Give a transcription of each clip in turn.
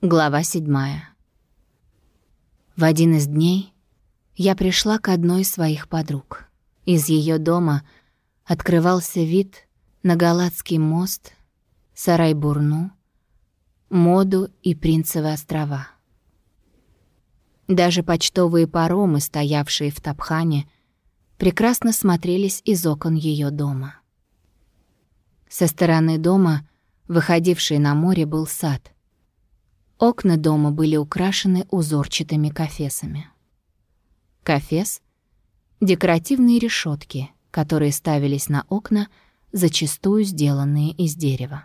Глава седьмая. В один из дней я пришла к одной из своих подруг. Из ее дома открывался вид на Галатский мост, Сарай-Бурну, Моду и Принцевы острова. Даже почтовые паромы, стоявшие в Тапхане, прекрасно смотрелись из окон ее дома. Со стороны дома, выходившей на море, был сад — Окна дома были украшены узорчатыми кафесами. Кафес — декоративные решетки, которые ставились на окна, зачастую сделанные из дерева.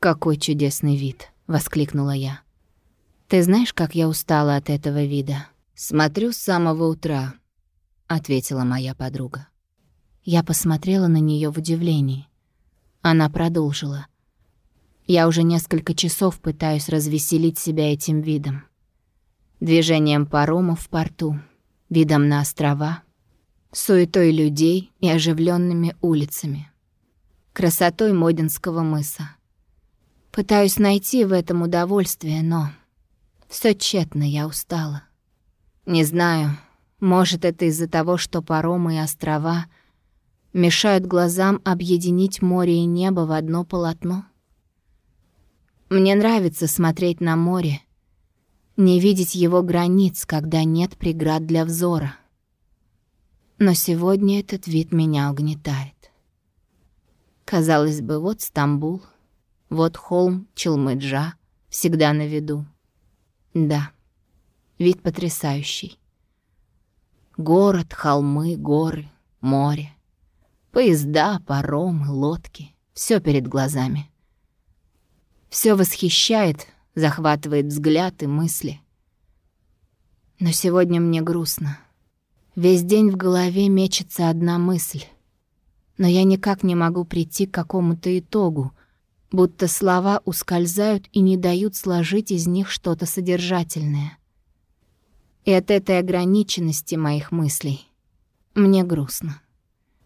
«Какой чудесный вид!» — воскликнула я. «Ты знаешь, как я устала от этого вида?» «Смотрю с самого утра», — ответила моя подруга. Я посмотрела на нее в удивлении. Она продолжила — я уже несколько часов пытаюсь развеселить себя этим видом. Движением парома в порту, видом на острова, суетой людей и оживленными улицами, красотой Модинского мыса. Пытаюсь найти в этом удовольствие, но все тщетно, я устала. Не знаю, может, это из-за того, что паромы и острова мешают глазам объединить море и небо в одно полотно? Мне нравится смотреть на море, не видеть его границ, когда нет преград для взора. Но сегодня этот вид меня угнетает. Казалось бы, вот Стамбул, вот холм Челмыджа, всегда на виду. Да, вид потрясающий. Город, холмы, горы, море, поезда, паромы, лодки — все перед глазами — все восхищает, захватывает взгляд и мысли. Но сегодня мне грустно. Весь день в голове мечется одна мысль. Но я никак не могу прийти к какому-то итогу, будто слова ускользают и не дают сложить из них что-то содержательное. И от этой ограниченности моих мыслей мне грустно.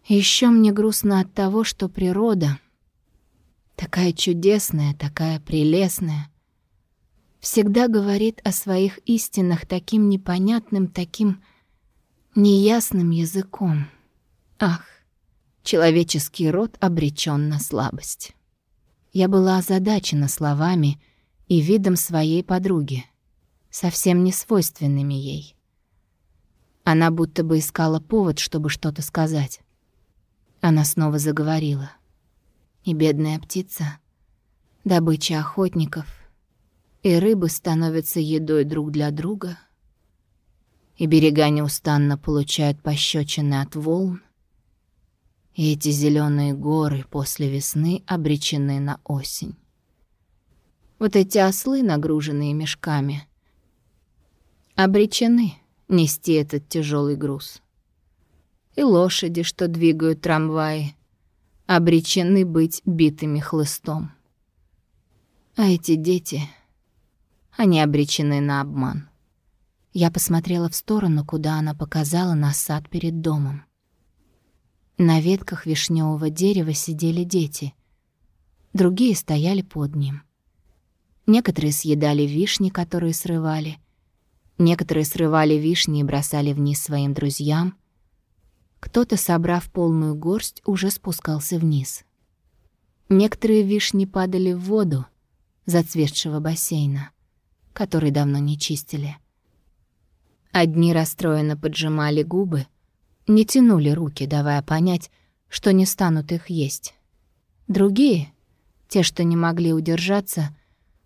Еще мне грустно от того, что природа — такая чудесная, такая прелестная, всегда говорит о своих истинах таким непонятным, таким неясным языком. Ах, человеческий род обречен на слабость. Я была озадачена словами и видом своей подруги, совсем не свойственными ей. Она будто бы искала повод, чтобы что-то сказать. Она снова заговорила — и бедная птица — добыча охотников, и рыбы становятся едой друг для друга, и берега неустанно получают пощечины от волн, и эти зеленые горы после весны обречены на осень. Вот эти ослы, нагруженные мешками, обречены нести этот тяжелый груз. И лошади, что двигают трамваи, обречены быть битыми хлыстом. А эти дети, они обречены на обман. Я посмотрела в сторону, куда она показала на сад перед домом. На ветках вишневого дерева сидели дети. Другие стояли под ним. Некоторые съедали вишни, которые срывали. Некоторые срывали вишни и бросали вниз своим друзьям. Кто-то, собрав полную горсть, уже спускался вниз. Некоторые вишни падали в воду зацветшего бассейна, который давно не чистили. Одни расстроенно поджимали губы, не тянули руки, давая понять, что не станут их есть. Другие, те, что не могли удержаться,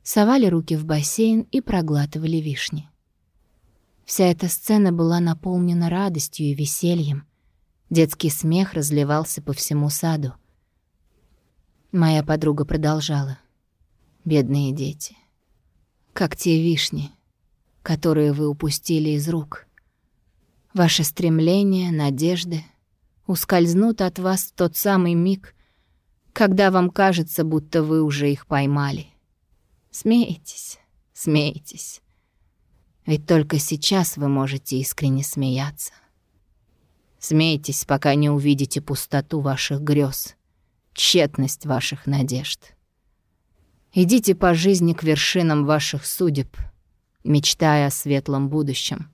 совали руки в бассейн и проглатывали вишни. Вся эта сцена была наполнена радостью и весельем — Детский смех разливался по всему саду. Моя подруга продолжала. «Бедные дети. Как те вишни, которые вы упустили из рук. Ваши стремления, надежды ускользнут от вас в тот самый миг, когда вам кажется, будто вы уже их поймали. Смейтесь, смейтесь. Ведь только сейчас вы можете искренне смеяться. Смейтесь, пока не увидите пустоту ваших грез, тщетность ваших надежд. Идите по жизни к вершинам ваших судеб, мечтая о светлом будущем,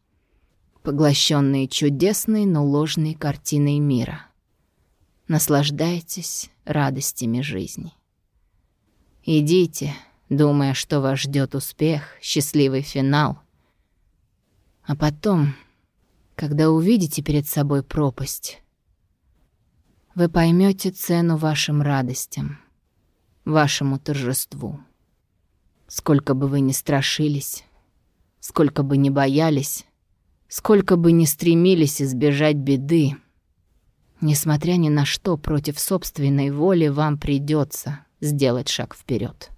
поглощенные чудесной, но ложной картиной мира. Наслаждайтесь радостями жизни. Идите, думая, что вас ждет успех, счастливый финал. А потом, когда увидите перед собой пропасть, вы поймете цену вашим радостям, вашему торжеству. Сколько бы вы ни страшились, сколько бы ни боялись, сколько бы ни стремились избежать беды, несмотря ни на что, против собственной воли вам придется сделать шаг вперед.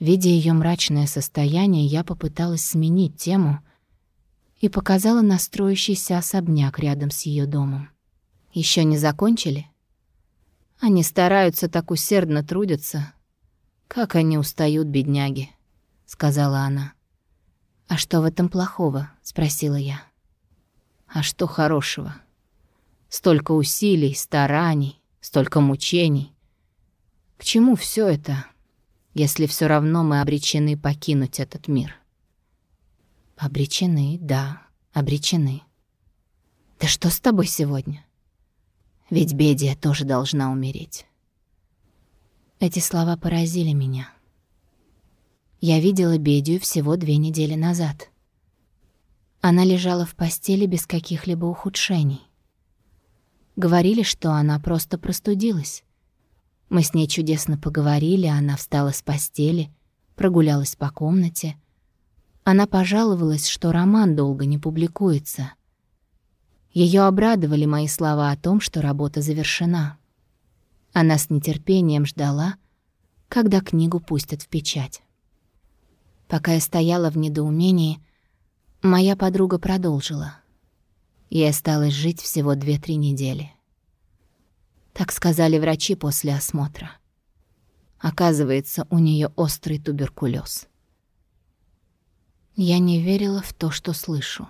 Видя ее мрачное состояние, я попыталась сменить тему и показала настроящийся особняк рядом с ее домом. Еще не закончили? Они стараются так усердно трудятся. Как они устают, бедняги, сказала она. А что в этом плохого? спросила я. А что хорошего? Столько усилий, стараний, столько мучений. К чему все это, если все равно мы обречены покинуть этот мир? Обречены, да, обречены. Да что с тобой сегодня? Ведь Бедия тоже должна умереть. Эти слова поразили меня. Я видела Бедию всего две недели назад. Она лежала в постели без каких-либо ухудшений. Говорили, что она просто простудилась. Мы с ней чудесно поговорили, она встала с постели, прогулялась по комнате. Она пожаловалась, что роман долго не публикуется. Ее обрадовали мои слова о том, что работа завершена. Она с нетерпением ждала, когда книгу пустят в печать. Пока я стояла в недоумении, моя подруга продолжила. Ей осталось жить всего две-три недели. Так сказали врачи после осмотра. Оказывается, у нее острый туберкулез. Я не верила в то, что слышу.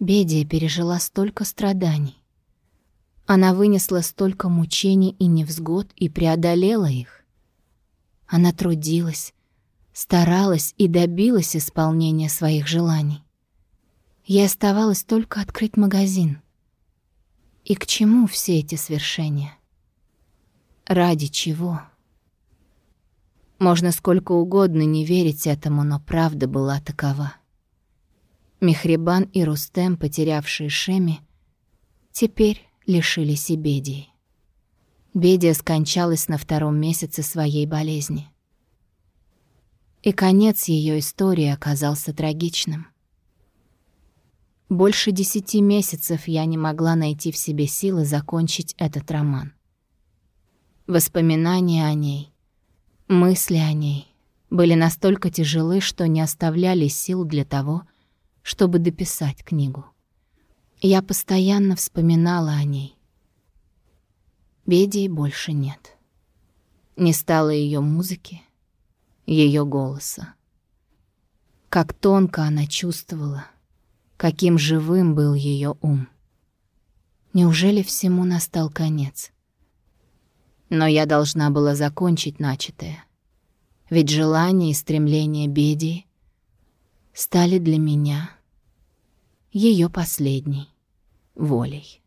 Бедия пережила столько страданий. Она вынесла столько мучений и невзгод и преодолела их. Она трудилась, старалась и добилась исполнения своих желаний. Ей оставалось только открыть магазин — и к чему все эти свершения? Ради чего? Можно сколько угодно не верить этому, но правда была такова. Мехрибан и Рустем, потерявшие Шеми, теперь лишились и Бедии. Бедия скончалась на втором месяце своей болезни. И конец ее истории оказался трагичным. Больше десяти месяцев я не могла найти в себе силы закончить этот роман. Воспоминания о ней, мысли о ней были настолько тяжелы, что не оставляли сил для того, чтобы дописать книгу. Я постоянно вспоминала о ней. Бедии больше нет. Не стало ее музыки, ее голоса. Как тонко она чувствовала — каким живым был ее ум. Неужели всему настал конец? Но я должна была закончить начатое. Ведь желание и стремление Бедии стали для меня ее последней волей.